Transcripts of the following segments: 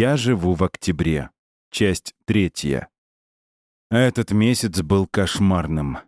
Я живу в октябре. Часть третья. Этот месяц был кошмарным.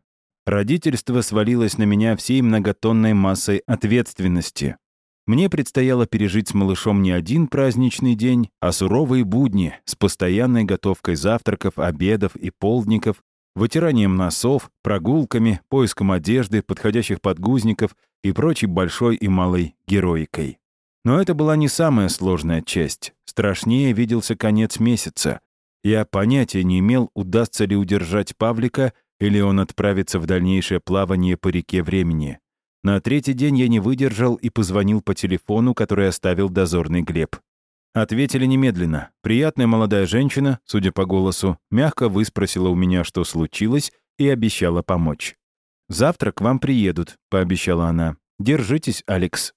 Родительство свалилось на меня всей многотонной массой ответственности. Мне предстояло пережить с малышом не один праздничный день, а суровые будни с постоянной готовкой завтраков, обедов и полдников, вытиранием носов, прогулками, поиском одежды, подходящих подгузников и прочей большой и малой героикой. Но это была не самая сложная часть. Страшнее виделся конец месяца. Я понятия не имел, удастся ли удержать Павлика, или он отправится в дальнейшее плавание по реке времени. На третий день я не выдержал и позвонил по телефону, который оставил дозорный Глеб. Ответили немедленно. Приятная молодая женщина, судя по голосу, мягко выспросила у меня, что случилось, и обещала помочь. «Завтра к вам приедут», — пообещала она. «Держитесь, Алекс».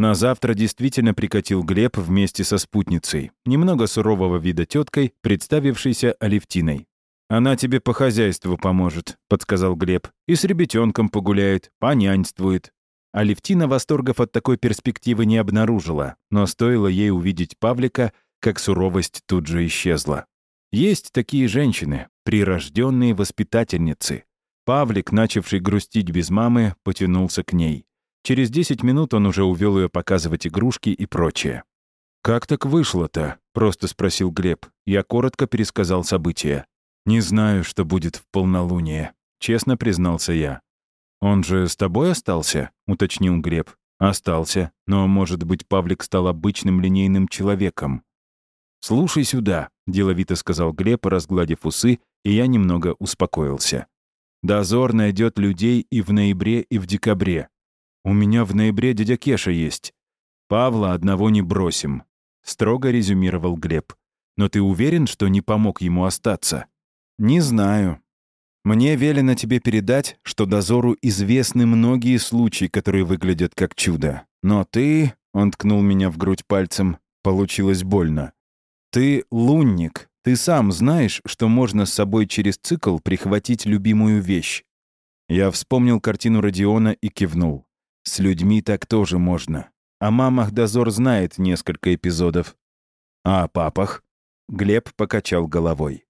На завтра действительно прикатил Глеб вместе со спутницей, немного сурового вида теткой, представившейся Алевтиной. «Она тебе по хозяйству поможет», — подсказал Глеб. «И с ребятенком погуляет, поняньствует». Алевтина восторгов от такой перспективы не обнаружила, но стоило ей увидеть Павлика, как суровость тут же исчезла. Есть такие женщины, прирожденные воспитательницы. Павлик, начавший грустить без мамы, потянулся к ней. Через 10 минут он уже увел ее показывать игрушки и прочее. «Как так вышло-то?» — просто спросил Глеб. Я коротко пересказал события. «Не знаю, что будет в полнолуние», — честно признался я. «Он же с тобой остался?» — уточнил Глеб. «Остался, но, может быть, Павлик стал обычным линейным человеком». «Слушай сюда», — деловито сказал Глеб, разгладив усы, и я немного успокоился. «Дозор найдет людей и в ноябре, и в декабре. У меня в ноябре дядя Кеша есть. Павла одного не бросим», — строго резюмировал Глеб. «Но ты уверен, что не помог ему остаться?» «Не знаю. Мне велено тебе передать, что дозору известны многие случаи, которые выглядят как чудо. Но ты...» — он ткнул меня в грудь пальцем. Получилось больно. «Ты лунник. Ты сам знаешь, что можно с собой через цикл прихватить любимую вещь». Я вспомнил картину Родиона и кивнул. С людьми так тоже можно. О мамах дозор знает несколько эпизодов. А о папах? Глеб покачал головой.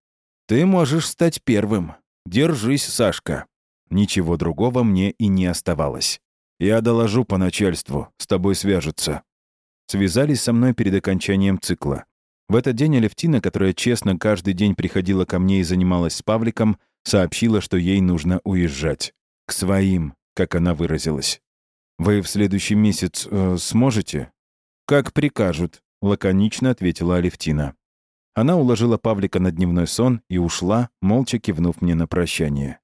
Ты можешь стать первым. Держись, Сашка. Ничего другого мне и не оставалось. Я доложу по начальству, с тобой свяжутся. Связались со мной перед окончанием цикла. В этот день Алевтина, которая честно каждый день приходила ко мне и занималась с Павликом, сообщила, что ей нужно уезжать. К своим, как она выразилась. «Вы в следующий месяц э, сможете?» «Как прикажут», — лаконично ответила Алевтина. Она уложила Павлика на дневной сон и ушла, молча кивнув мне на прощание.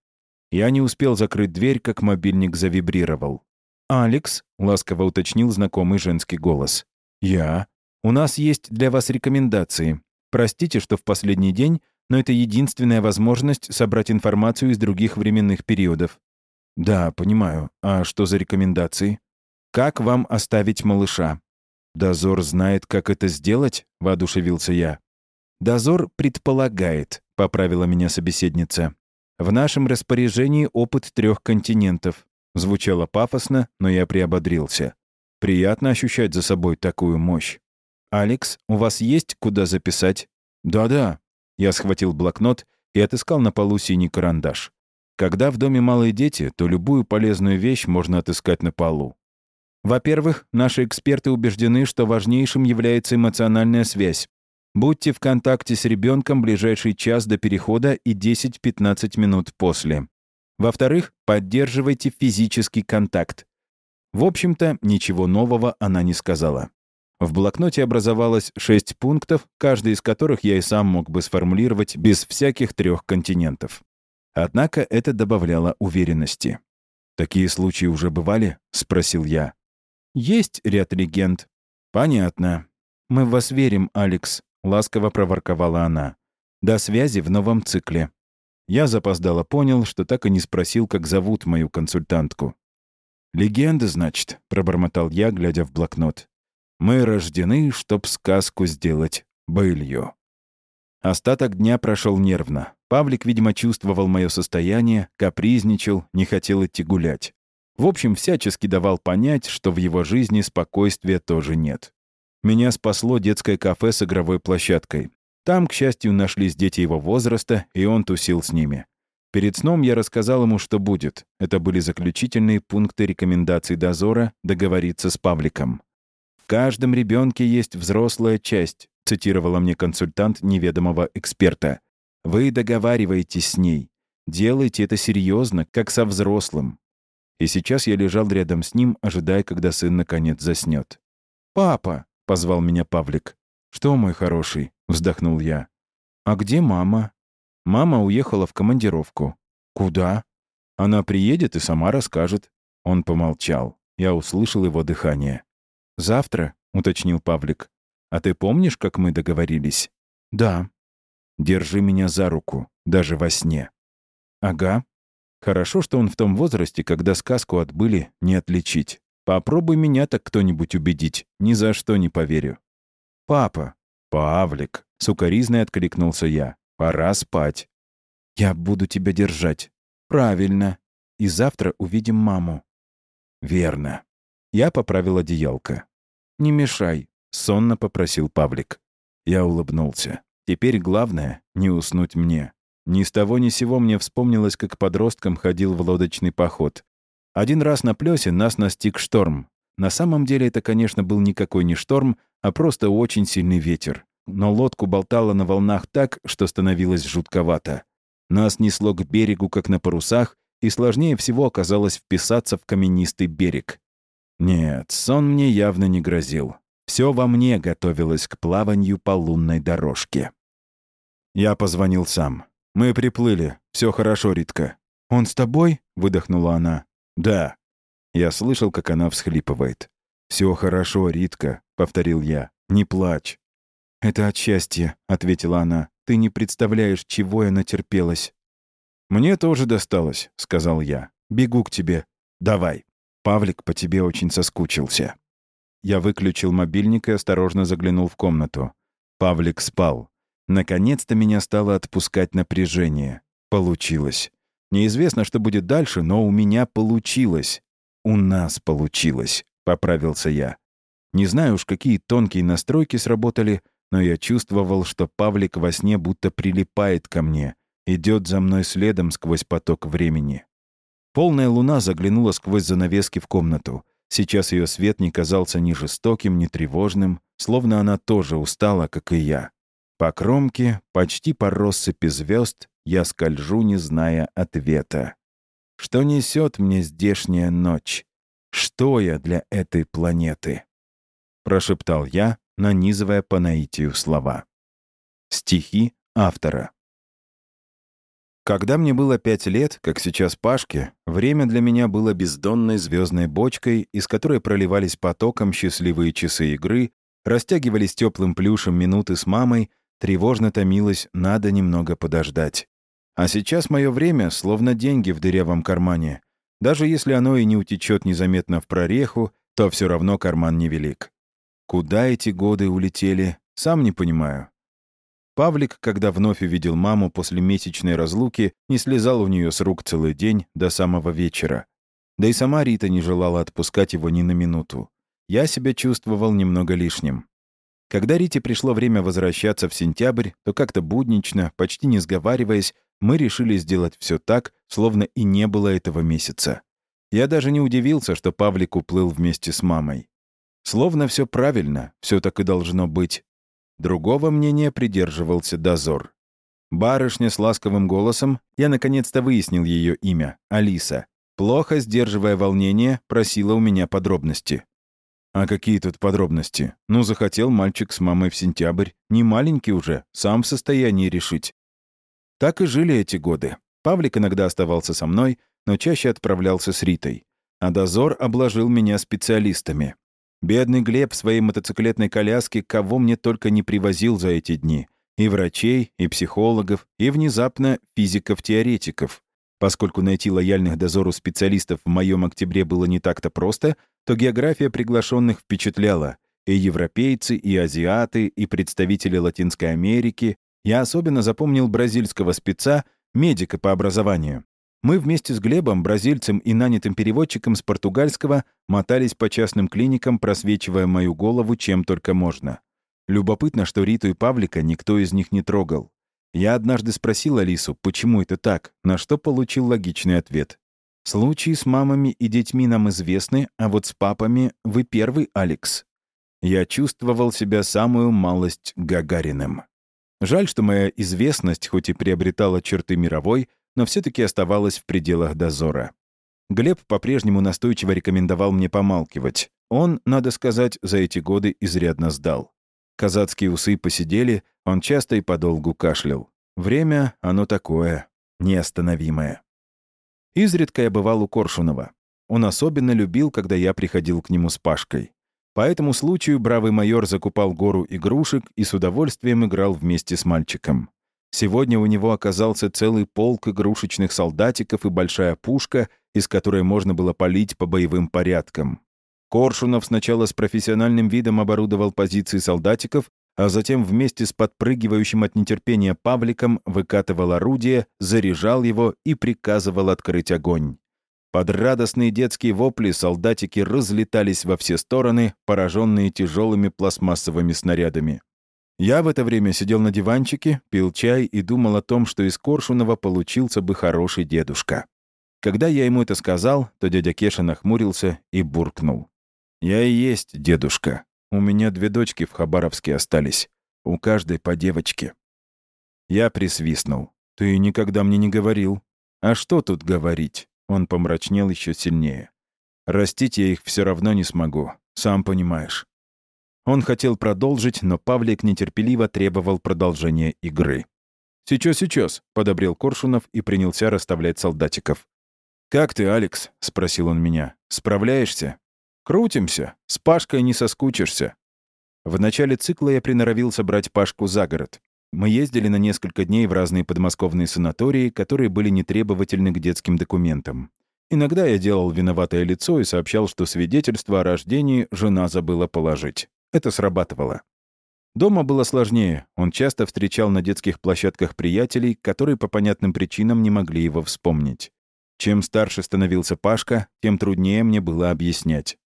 Я не успел закрыть дверь, как мобильник завибрировал. «Алекс», — ласково уточнил знакомый женский голос. «Я. У нас есть для вас рекомендации. Простите, что в последний день, но это единственная возможность собрать информацию из других временных периодов. «Да, понимаю. А что за рекомендации?» «Как вам оставить малыша?» «Дозор знает, как это сделать?» — воодушевился я. «Дозор предполагает», — поправила меня собеседница. «В нашем распоряжении опыт трех континентов». Звучало пафосно, но я приободрился. Приятно ощущать за собой такую мощь. «Алекс, у вас есть куда записать?» «Да-да». Я схватил блокнот и отыскал на полу синий карандаш. Когда в доме малые дети, то любую полезную вещь можно отыскать на полу. Во-первых, наши эксперты убеждены, что важнейшим является эмоциональная связь. Будьте в контакте с ребенком ближайший час до перехода и 10-15 минут после. Во-вторых, поддерживайте физический контакт. В общем-то, ничего нового она не сказала. В блокноте образовалось шесть пунктов, каждый из которых я и сам мог бы сформулировать без всяких трех континентов. Однако это добавляло уверенности. «Такие случаи уже бывали?» — спросил я. «Есть ряд легенд». «Понятно. Мы в вас верим, Алекс», — ласково проворковала она. «До связи в новом цикле». Я запоздало понял, что так и не спросил, как зовут мою консультантку. «Легенда, значит», — пробормотал я, глядя в блокнот. «Мы рождены, чтоб сказку сделать былью». Остаток дня прошел нервно. Павлик, видимо, чувствовал мое состояние, капризничал, не хотел идти гулять. В общем, всячески давал понять, что в его жизни спокойствия тоже нет. Меня спасло детское кафе с игровой площадкой. Там, к счастью, нашлись дети его возраста, и он тусил с ними. Перед сном я рассказал ему, что будет. Это были заключительные пункты рекомендаций дозора договориться с Павликом. «В каждом ребенке есть взрослая часть», цитировала мне консультант неведомого эксперта. «Вы договариваетесь с ней. Делайте это серьезно, как со взрослым». И сейчас я лежал рядом с ним, ожидая, когда сын наконец заснет. «Папа!» — позвал меня Павлик. «Что, мой хороший?» — вздохнул я. «А где мама?» Мама уехала в командировку. «Куда?» «Она приедет и сама расскажет». Он помолчал. Я услышал его дыхание. «Завтра?» — уточнил Павлик. «А ты помнишь, как мы договорились?» «Да». «Держи меня за руку, даже во сне». «Ага». Хорошо, что он в том возрасте, когда сказку отбыли, не отличить. Попробуй меня так кто-нибудь убедить, ни за что не поверю. «Папа». «Павлик», — сукоризной откликнулся я. Пора спать. Я буду тебя держать. Правильно. И завтра увидим маму. Верно. Я поправил одеялко. Не мешай, сонно попросил Павлик. Я улыбнулся. Теперь главное — не уснуть мне. Ни с того ни сего мне вспомнилось, как подростком ходил в лодочный поход. Один раз на плёсе нас настиг шторм. На самом деле это, конечно, был никакой не шторм, а просто очень сильный ветер но лодку болтало на волнах так, что становилось жутковато. Нас несло к берегу, как на парусах, и сложнее всего оказалось вписаться в каменистый берег. Нет, сон мне явно не грозил. Все во мне готовилось к плаванию по лунной дорожке. Я позвонил сам. «Мы приплыли. Все хорошо, Ритка». «Он с тобой?» — выдохнула она. «Да». Я слышал, как она всхлипывает. «Все хорошо, Ритка», — повторил я. «Не плачь». «Это от счастья», — ответила она. «Ты не представляешь, чего я натерпелась». «Мне тоже досталось», — сказал я. «Бегу к тебе. Давай. Павлик по тебе очень соскучился». Я выключил мобильник и осторожно заглянул в комнату. Павлик спал. Наконец-то меня стало отпускать напряжение. Получилось. Неизвестно, что будет дальше, но у меня получилось. У нас получилось, — поправился я. Не знаю уж, какие тонкие настройки сработали, — но я чувствовал, что Павлик во сне будто прилипает ко мне, идет за мной следом сквозь поток времени. Полная луна заглянула сквозь занавески в комнату. Сейчас ее свет не казался ни жестоким, ни тревожным, словно она тоже устала, как и я. По кромке, почти по россыпи звезд, я скольжу, не зная ответа. Что несет мне здешняя ночь? Что я для этой планеты? Прошептал я, нанизывая по наитию слова. Стихи автора. Когда мне было пять лет, как сейчас Пашке, время для меня было бездонной звездной бочкой, из которой проливались потоком счастливые часы игры, растягивались теплым плюшем минуты с мамой, тревожно томилось «надо немного подождать». А сейчас мое время словно деньги в дырявом кармане. Даже если оно и не утечет незаметно в прореху, то все равно карман невелик. Куда эти годы улетели, сам не понимаю. Павлик, когда вновь увидел маму после месячной разлуки, не слезал у нее с рук целый день до самого вечера. Да и сама Рита не желала отпускать его ни на минуту. Я себя чувствовал немного лишним. Когда Рите пришло время возвращаться в сентябрь, то как-то буднично, почти не сговариваясь, мы решили сделать все так, словно и не было этого месяца. Я даже не удивился, что Павлик уплыл вместе с мамой. Словно все правильно, все так и должно быть. Другого мнения придерживался дозор. Барышня с ласковым голосом, я наконец-то выяснил ее имя, Алиса, плохо сдерживая волнение, просила у меня подробности. А какие тут подробности? Ну, захотел мальчик с мамой в сентябрь. Не маленький уже, сам в состоянии решить. Так и жили эти годы. Павлик иногда оставался со мной, но чаще отправлялся с Ритой. А дозор обложил меня специалистами. Бедный Глеб в своей мотоциклетной коляске кого мне только не привозил за эти дни. И врачей, и психологов, и внезапно физиков-теоретиков. Поскольку найти лояльных дозору специалистов в моем октябре было не так-то просто, то география приглашенных впечатляла. И европейцы, и азиаты, и представители Латинской Америки. Я особенно запомнил бразильского спеца, медика по образованию. Мы вместе с Глебом, бразильцем и нанятым переводчиком с португальского мотались по частным клиникам, просвечивая мою голову чем только можно. Любопытно, что Риту и Павлика никто из них не трогал. Я однажды спросил Алису, почему это так, на что получил логичный ответ. Случаи с мамами и детьми нам известны, а вот с папами вы первый, Алекс. Я чувствовал себя самую малость Гагариным. Жаль, что моя известность, хоть и приобретала черты мировой, но все таки оставалась в пределах дозора. Глеб по-прежнему настойчиво рекомендовал мне помалкивать. Он, надо сказать, за эти годы изрядно сдал. Казацкие усы посидели, он часто и подолгу кашлял. Время, оно такое, неостановимое. Изредка я бывал у Коршунова. Он особенно любил, когда я приходил к нему с Пашкой. По этому случаю бравый майор закупал гору игрушек и с удовольствием играл вместе с мальчиком. Сегодня у него оказался целый полк игрушечных солдатиков и большая пушка, из которой можно было палить по боевым порядкам. Коршунов сначала с профессиональным видом оборудовал позиции солдатиков, а затем вместе с подпрыгивающим от нетерпения Павликом выкатывал орудие, заряжал его и приказывал открыть огонь. Под радостные детские вопли солдатики разлетались во все стороны, пораженные тяжелыми пластмассовыми снарядами. Я в это время сидел на диванчике, пил чай и думал о том, что из Коршунова получился бы хороший дедушка. Когда я ему это сказал, то дядя Кеша нахмурился и буркнул. «Я и есть дедушка. У меня две дочки в Хабаровске остались. У каждой по девочке». Я присвистнул. «Ты никогда мне не говорил». «А что тут говорить?» Он помрачнел еще сильнее. «Растить я их все равно не смогу, сам понимаешь». Он хотел продолжить, но Павлик нетерпеливо требовал продолжения игры. «Сейчас, сейчас», — подобрел Коршунов и принялся расставлять солдатиков. «Как ты, Алекс?» — спросил он меня. «Справляешься?» Крутимся. С Пашкой не соскучишься. В начале цикла я приноровился брать Пашку за город. Мы ездили на несколько дней в разные подмосковные санатории, которые были нетребовательны к детским документам. Иногда я делал виноватое лицо и сообщал, что свидетельство о рождении жена забыла положить. Это срабатывало. Дома было сложнее. Он часто встречал на детских площадках приятелей, которые по понятным причинам не могли его вспомнить. Чем старше становился Пашка, тем труднее мне было объяснять.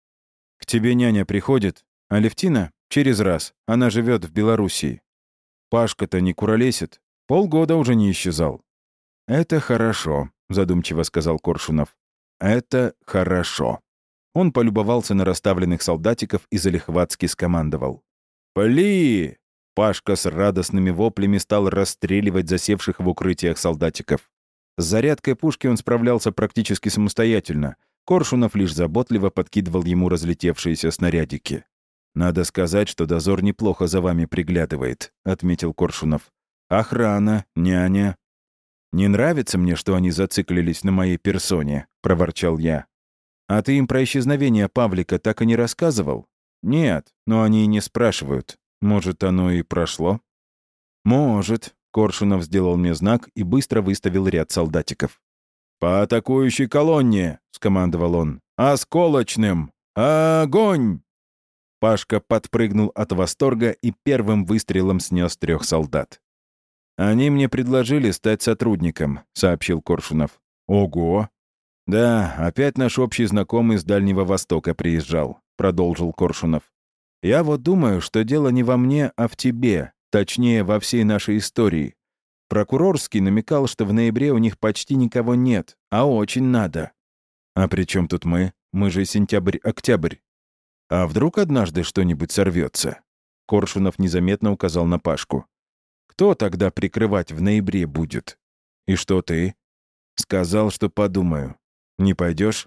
К тебе няня приходит, а Левтина — через раз. Она живет в Белоруссии. Пашка-то не куролесит. Полгода уже не исчезал. «Это хорошо», — задумчиво сказал Коршунов. «Это хорошо». Он полюбовался на расставленных солдатиков и залихватски скомандовал. «Пали!» Пашка с радостными воплями стал расстреливать засевших в укрытиях солдатиков. С зарядкой пушки он справлялся практически самостоятельно — Коршунов лишь заботливо подкидывал ему разлетевшиеся снарядики. «Надо сказать, что дозор неплохо за вами приглядывает», — отметил Коршунов. «Охрана, няня». «Не нравится мне, что они зациклились на моей персоне», — проворчал я. «А ты им про исчезновение Павлика так и не рассказывал?» «Нет, но они и не спрашивают. Может, оно и прошло?» «Может», — Коршунов сделал мне знак и быстро выставил ряд солдатиков. «По атакующей колонне!» — скомандовал он. «Осколочным! Огонь!» Пашка подпрыгнул от восторга и первым выстрелом снес трех солдат. «Они мне предложили стать сотрудником», — сообщил Коршунов. «Ого!» «Да, опять наш общий знакомый с Дальнего Востока приезжал», — продолжил Коршунов. «Я вот думаю, что дело не во мне, а в тебе, точнее, во всей нашей истории. Прокурорский намекал, что в ноябре у них почти никого нет, а очень надо. А при чем тут мы? Мы же сентябрь-октябрь. А вдруг однажды что-нибудь сорвется? Коршунов незаметно указал на Пашку. Кто тогда прикрывать в ноябре будет? И что ты? Сказал, что подумаю. Не пойдешь?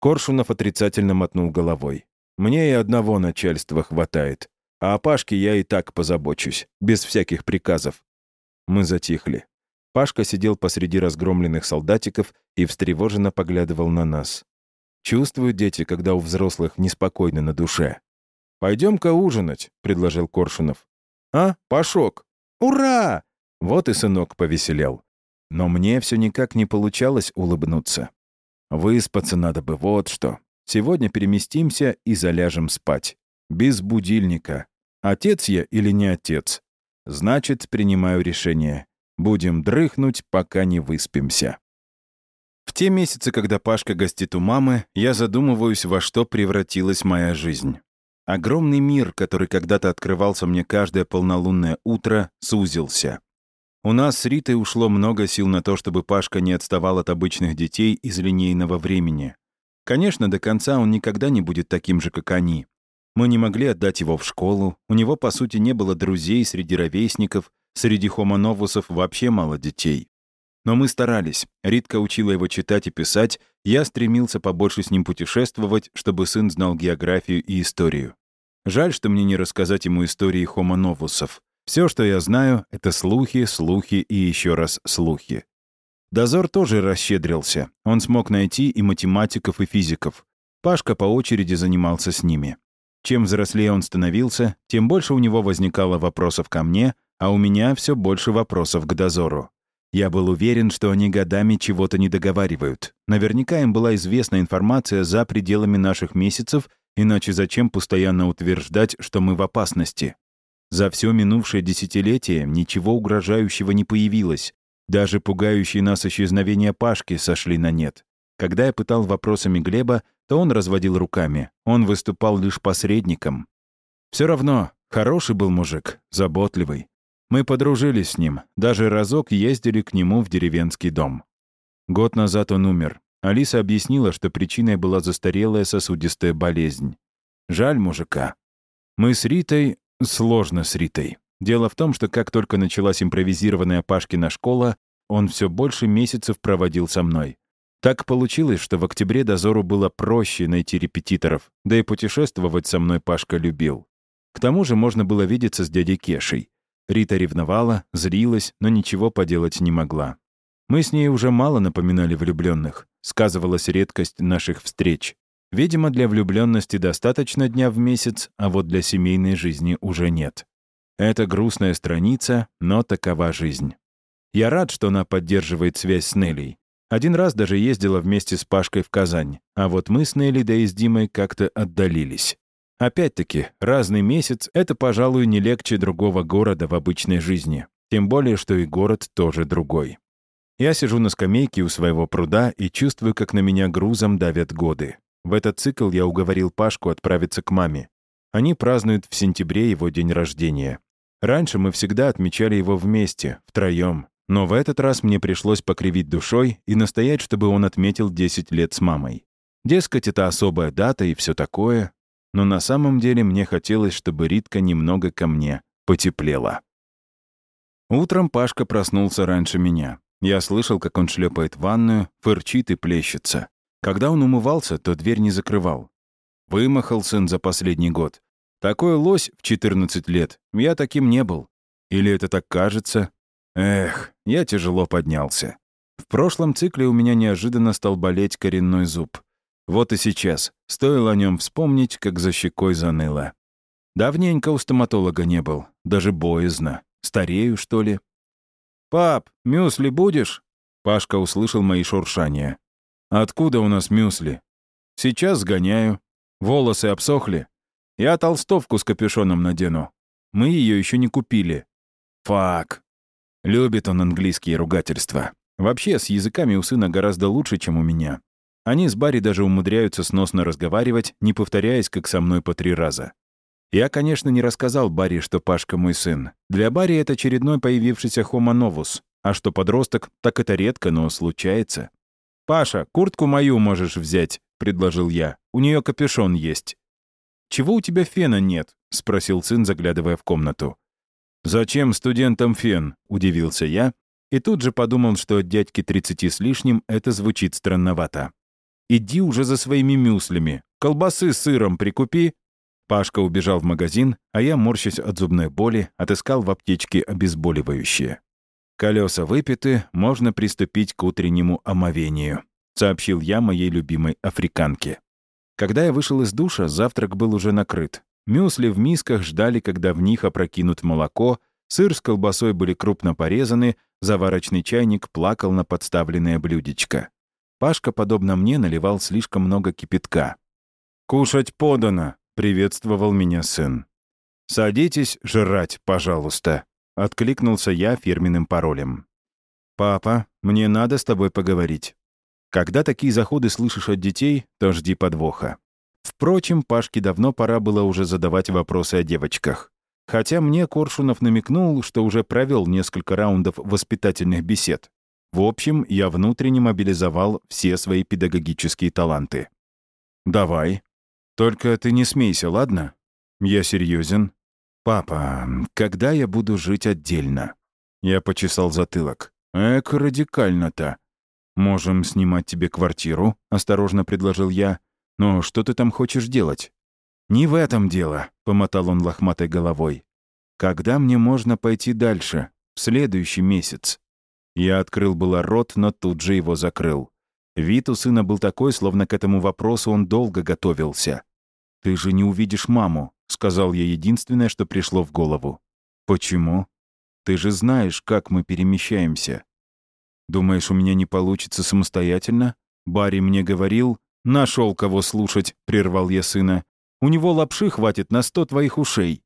Коршунов отрицательно мотнул головой. Мне и одного начальства хватает. А о Пашке я и так позабочусь, без всяких приказов. Мы затихли. Пашка сидел посреди разгромленных солдатиков и встревоженно поглядывал на нас. Чувствуют дети, когда у взрослых неспокойно на душе. «Пойдем-ка ужинать», — предложил Коршунов. «А, Пашок! Ура!» Вот и сынок повеселел. Но мне все никак не получалось улыбнуться. Выспаться надо бы, вот что. Сегодня переместимся и заляжем спать. Без будильника. Отец я или не отец? Значит, принимаю решение. Будем дрыхнуть, пока не выспимся. В те месяцы, когда Пашка гостит у мамы, я задумываюсь, во что превратилась моя жизнь. Огромный мир, который когда-то открывался мне каждое полнолунное утро, сузился. У нас с Ритой ушло много сил на то, чтобы Пашка не отставал от обычных детей из линейного времени. Конечно, до конца он никогда не будет таким же, как они. Мы не могли отдать его в школу, у него, по сути, не было друзей среди ровесников, среди хомоновусов вообще мало детей. Но мы старались. Ритка учила его читать и писать, я стремился побольше с ним путешествовать, чтобы сын знал географию и историю. Жаль, что мне не рассказать ему истории хомоновусов. Все, что я знаю, это слухи, слухи и еще раз слухи. Дозор тоже расщедрился. Он смог найти и математиков, и физиков. Пашка по очереди занимался с ними. Чем взрослее он становился, тем больше у него возникало вопросов ко мне, а у меня все больше вопросов к дозору. Я был уверен, что они годами чего-то не договаривают. Наверняка им была известна информация за пределами наших месяцев, иначе зачем постоянно утверждать, что мы в опасности? За все минувшее десятилетие ничего угрожающего не появилось. Даже пугающие нас исчезновения Пашки сошли на нет. Когда я пытал вопросами Глеба, то он разводил руками. Он выступал лишь посредником. Все равно, хороший был мужик, заботливый. Мы подружились с ним, даже разок ездили к нему в деревенский дом. Год назад он умер. Алиса объяснила, что причиной была застарелая сосудистая болезнь. Жаль мужика. Мы с Ритой Сложно с Ритой. Дело в том, что как только началась импровизированная Пашкина школа, он все больше месяцев проводил со мной. Так получилось, что в октябре дозору было проще найти репетиторов, да и путешествовать со мной Пашка любил. К тому же можно было видеться с дядей Кешей. Рита ревновала, злилась, но ничего поделать не могла. Мы с ней уже мало напоминали влюбленных. Сказывалась редкость наших встреч. Видимо, для влюбленности достаточно дня в месяц, а вот для семейной жизни уже нет. Это грустная страница, но такова жизнь. Я рад, что она поддерживает связь с Неллей. Один раз даже ездила вместе с Пашкой в Казань, а вот мы с Нелли да и с Димой как-то отдалились. Опять-таки, разный месяц — это, пожалуй, не легче другого города в обычной жизни. Тем более, что и город тоже другой. Я сижу на скамейке у своего пруда и чувствую, как на меня грузом давят годы. В этот цикл я уговорил Пашку отправиться к маме. Они празднуют в сентябре его день рождения. Раньше мы всегда отмечали его вместе, втроем. Но в этот раз мне пришлось покривить душой и настоять, чтобы он отметил 10 лет с мамой. Дескать, это особая дата и все такое. Но на самом деле мне хотелось, чтобы Ритка немного ко мне потеплела. Утром Пашка проснулся раньше меня. Я слышал, как он шлепает ванную, фырчит и плещется. Когда он умывался, то дверь не закрывал. Вымахал сын за последний год. Такой лось в 14 лет. Я таким не был. Или это так кажется? Эх, я тяжело поднялся. В прошлом цикле у меня неожиданно стал болеть коренной зуб. Вот и сейчас. Стоило о нем вспомнить, как за щекой заныло. Давненько у стоматолога не был. Даже боязно. Старею, что ли? «Пап, мюсли будешь?» Пашка услышал мои шуршания. «Откуда у нас мюсли?» «Сейчас сгоняю. Волосы обсохли. Я толстовку с капюшоном надену. Мы ее еще не купили». «Фак». Любит он английские ругательства. Вообще, с языками у сына гораздо лучше, чем у меня. Они с Барри даже умудряются сносно разговаривать, не повторяясь, как со мной по три раза. Я, конечно, не рассказал Барри, что Пашка мой сын. Для Барри это очередной появившийся Homo novus. А что подросток, так это редко, но случается. «Паша, куртку мою можешь взять», — предложил я. «У нее капюшон есть». «Чего у тебя фена нет?» — спросил сын, заглядывая в комнату. «Зачем студентам фен?» — удивился я, и тут же подумал, что от дядьки 30 с лишним это звучит странновато. «Иди уже за своими мюслями. Колбасы с сыром прикупи». Пашка убежал в магазин, а я, морщась от зубной боли, отыскал в аптечке обезболивающее. «Колеса выпиты, можно приступить к утреннему омовению», сообщил я моей любимой африканке. Когда я вышел из душа, завтрак был уже накрыт. Мюсли в мисках ждали, когда в них опрокинут молоко, сыр с колбасой были крупно порезаны, заварочный чайник плакал на подставленное блюдечко. Пашка, подобно мне, наливал слишком много кипятка. «Кушать подано», — приветствовал меня сын. «Садитесь жрать, пожалуйста», — откликнулся я фирменным паролем. «Папа, мне надо с тобой поговорить». Когда такие заходы слышишь от детей, то жди подвоха. Впрочем, Пашке давно пора было уже задавать вопросы о девочках. Хотя мне Коршунов намекнул, что уже провел несколько раундов воспитательных бесед. В общем, я внутренне мобилизовал все свои педагогические таланты. «Давай. Только ты не смейся, ладно? Я серьезен. Папа, когда я буду жить отдельно?» Я почесал затылок. «Эк, радикально-то. Можем снимать тебе квартиру», — осторожно предложил я. «Но что ты там хочешь делать?» «Не в этом дело», — помотал он лохматой головой. «Когда мне можно пойти дальше? В следующий месяц?» Я открыл было рот, но тут же его закрыл. Вид у сына был такой, словно к этому вопросу он долго готовился. «Ты же не увидишь маму», — сказал я единственное, что пришло в голову. «Почему? Ты же знаешь, как мы перемещаемся». «Думаешь, у меня не получится самостоятельно?» Барри мне говорил. «Нашел кого слушать», — прервал я сына. «У него лапши хватит на сто твоих ушей».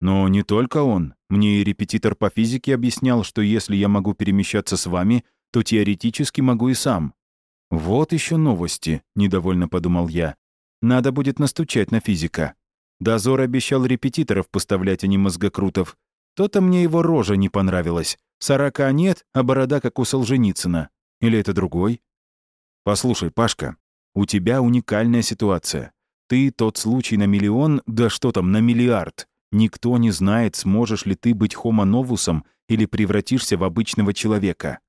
Но не только он. Мне и репетитор по физике объяснял, что если я могу перемещаться с вами, то теоретически могу и сам. «Вот еще новости», — недовольно подумал я. «Надо будет настучать на физика». Дозор обещал репетиторов поставлять, а не мозгокрутов. То-то мне его рожа не понравилась. Сорока нет, а борода как у Солженицына. Или это другой? Послушай, Пашка, у тебя уникальная ситуация. Ты тот случай на миллион, да что там, на миллиард. Никто не знает, сможешь ли ты быть хомо-новусом или превратишься в обычного человека.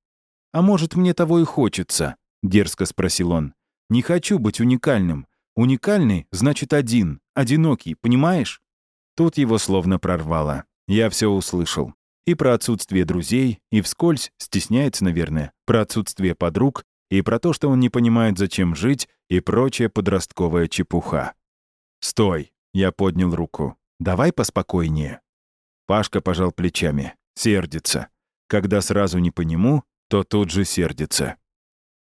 «А может, мне того и хочется?» — дерзко спросил он. «Не хочу быть уникальным. Уникальный — значит один, одинокий, понимаешь?» Тут его словно прорвало. Я все услышал. И про отсутствие друзей, и вскользь, стесняется, наверное, про отсутствие подруг, и про то, что он не понимает, зачем жить, и прочая подростковая чепуха. «Стой!» — я поднял руку. Давай поспокойнее». Пашка пожал плечами. Сердится. Когда сразу не по нему, то тут же сердится.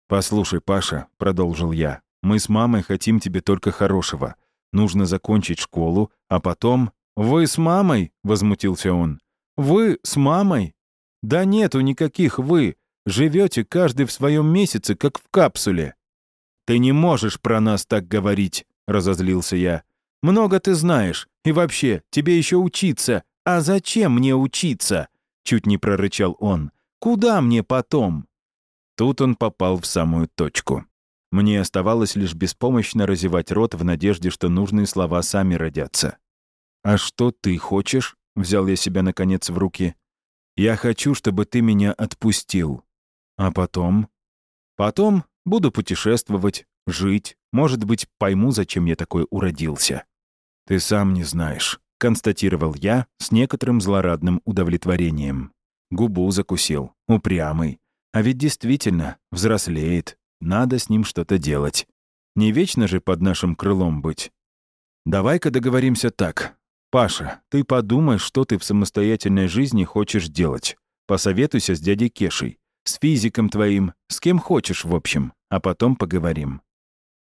«Послушай, Паша», — продолжил я, — «мы с мамой хотим тебе только хорошего. Нужно закончить школу, а потом...» «Вы с мамой?» — возмутился он. «Вы с мамой? Да нету никаких «вы». Живете каждый в своем месяце, как в капсуле». «Ты не можешь про нас так говорить», — разозлился я. Много ты знаешь. И вообще, тебе еще учиться. А зачем мне учиться?» Чуть не прорычал он. «Куда мне потом?» Тут он попал в самую точку. Мне оставалось лишь беспомощно разевать рот в надежде, что нужные слова сами родятся. «А что ты хочешь?» — взял я себя, наконец, в руки. «Я хочу, чтобы ты меня отпустил. А потом?» «Потом буду путешествовать, жить, может быть, пойму, зачем я такой уродился. «Ты сам не знаешь», — констатировал я с некоторым злорадным удовлетворением. Губу закусил, упрямый. А ведь действительно, взрослеет. Надо с ним что-то делать. Не вечно же под нашим крылом быть. Давай-ка договоримся так. Паша, ты подумай, что ты в самостоятельной жизни хочешь делать. Посоветуйся с дядей Кешей, с физиком твоим, с кем хочешь, в общем, а потом поговорим.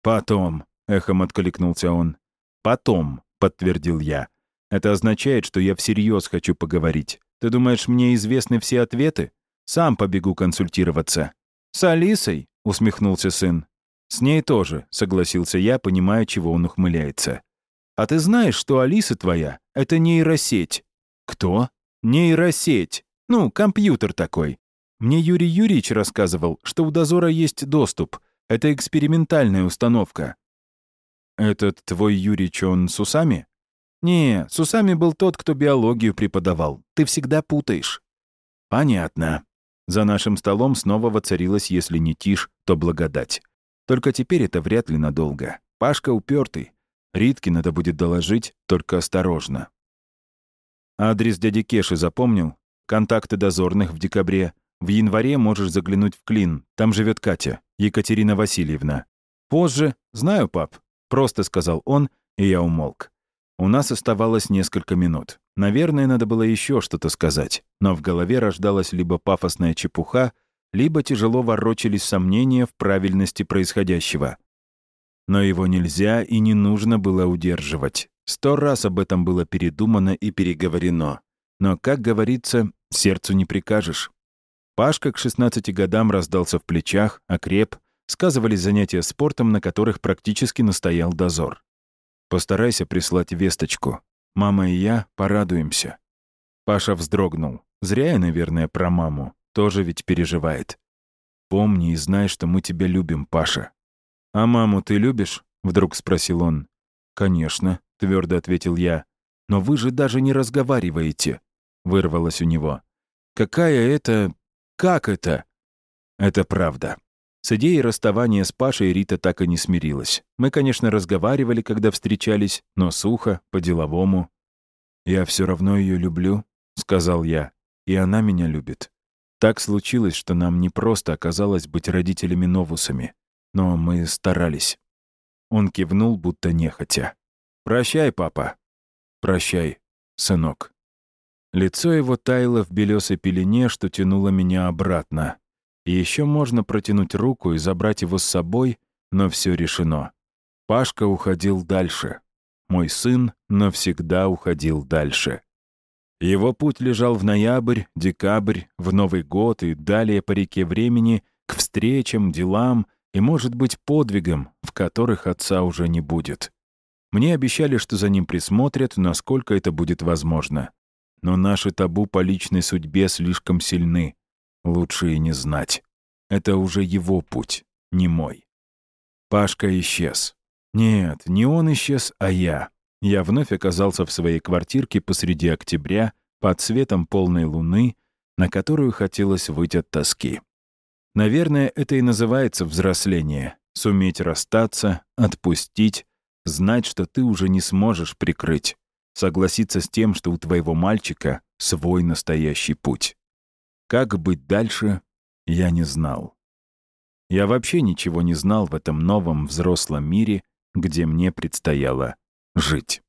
«Потом», — эхом откликнулся он. «Потом», — подтвердил я. «Это означает, что я всерьез хочу поговорить. Ты думаешь, мне известны все ответы? Сам побегу консультироваться». «С Алисой?» — усмехнулся сын. «С ней тоже», — согласился я, понимая, чего он ухмыляется. «А ты знаешь, что Алиса твоя — это нейросеть?» «Кто?» «Нейросеть. Ну, компьютер такой. Мне Юрий Юрьевич рассказывал, что у дозора есть доступ. Это экспериментальная установка». «Этот твой Юрич, он с усами?» «Не, с усами был тот, кто биологию преподавал. Ты всегда путаешь». «Понятно». За нашим столом снова воцарилась, если не тишь, то благодать. Только теперь это вряд ли надолго. Пашка упертый. Ритке надо будет доложить, только осторожно. Адрес дяди Кеши запомнил? Контакты дозорных в декабре. В январе можешь заглянуть в Клин. Там живет Катя. Екатерина Васильевна. Позже. Знаю, пап. Просто сказал он, и я умолк. У нас оставалось несколько минут. Наверное, надо было еще что-то сказать, но в голове рождалась либо пафосная чепуха, либо тяжело ворочались сомнения в правильности происходящего. Но его нельзя и не нужно было удерживать. Сто раз об этом было передумано и переговорено. Но, как говорится, сердцу не прикажешь. Пашка к 16 годам раздался в плечах, окреп, Сказывались занятия спортом, на которых практически настоял дозор. Постарайся прислать весточку. Мама и я порадуемся. Паша вздрогнул. Зря я, наверное, про маму. Тоже ведь переживает. Помни и знай, что мы тебя любим, Паша. А маму ты любишь? Вдруг спросил он. Конечно, твердо ответил я. Но вы же даже не разговариваете. Вырвалось у него. Какая это... Как это? Это правда. С идеей расставания с Пашей Рита так и не смирилась. Мы, конечно, разговаривали, когда встречались, но сухо, по-деловому. «Я все равно ее люблю», — сказал я, — «и она меня любит. Так случилось, что нам не просто оказалось быть родителями-новусами, но мы старались». Он кивнул, будто нехотя. «Прощай, папа». «Прощай, сынок». Лицо его таяло в белесой пелене, что тянуло меня обратно. И еще можно протянуть руку и забрать его с собой, но все решено. Пашка уходил дальше. Мой сын навсегда уходил дальше. Его путь лежал в ноябрь, декабрь, в Новый год и далее по реке времени к встречам, делам и, может быть, подвигам, в которых отца уже не будет. Мне обещали, что за ним присмотрят, насколько это будет возможно. Но наши табу по личной судьбе слишком сильны. Лучше и не знать. Это уже его путь, не мой. Пашка исчез. Нет, не он исчез, а я. Я вновь оказался в своей квартирке посреди октября, под светом полной луны, на которую хотелось выйти от тоски. Наверное, это и называется взросление. Суметь расстаться, отпустить, знать, что ты уже не сможешь прикрыть. Согласиться с тем, что у твоего мальчика свой настоящий путь. Как быть дальше, я не знал. Я вообще ничего не знал в этом новом взрослом мире, где мне предстояло жить.